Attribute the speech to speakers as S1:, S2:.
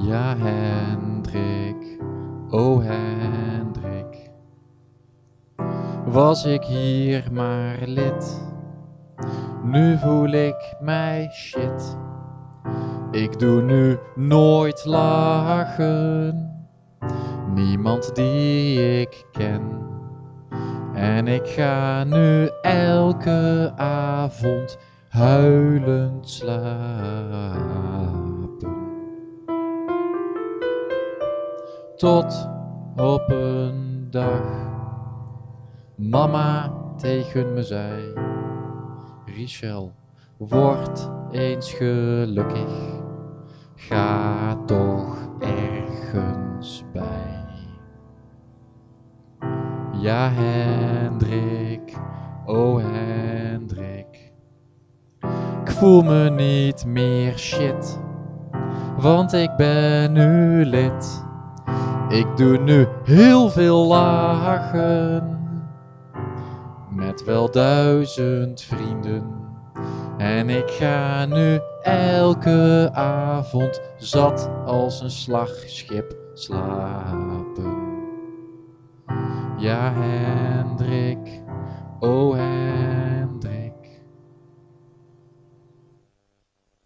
S1: Ja, Hendrik, o Hendrik, was ik hier maar lid. Nu voel ik mij shit. Ik doe nu nooit lachen. Niemand die ik ken. En ik ga nu elke avond huilend slapen. Tot op een dag mama tegen me zei: Richel, word eens gelukkig. Ga toch ergens bij. Ja, Hendrik, oh Hendrik. Ik voel me niet meer shit, want ik ben nu lid. Ik doe nu heel veel lachen, met wel duizend vrienden. En ik ga nu elke avond zat als een slagschip slapen. Ja, Hendrik,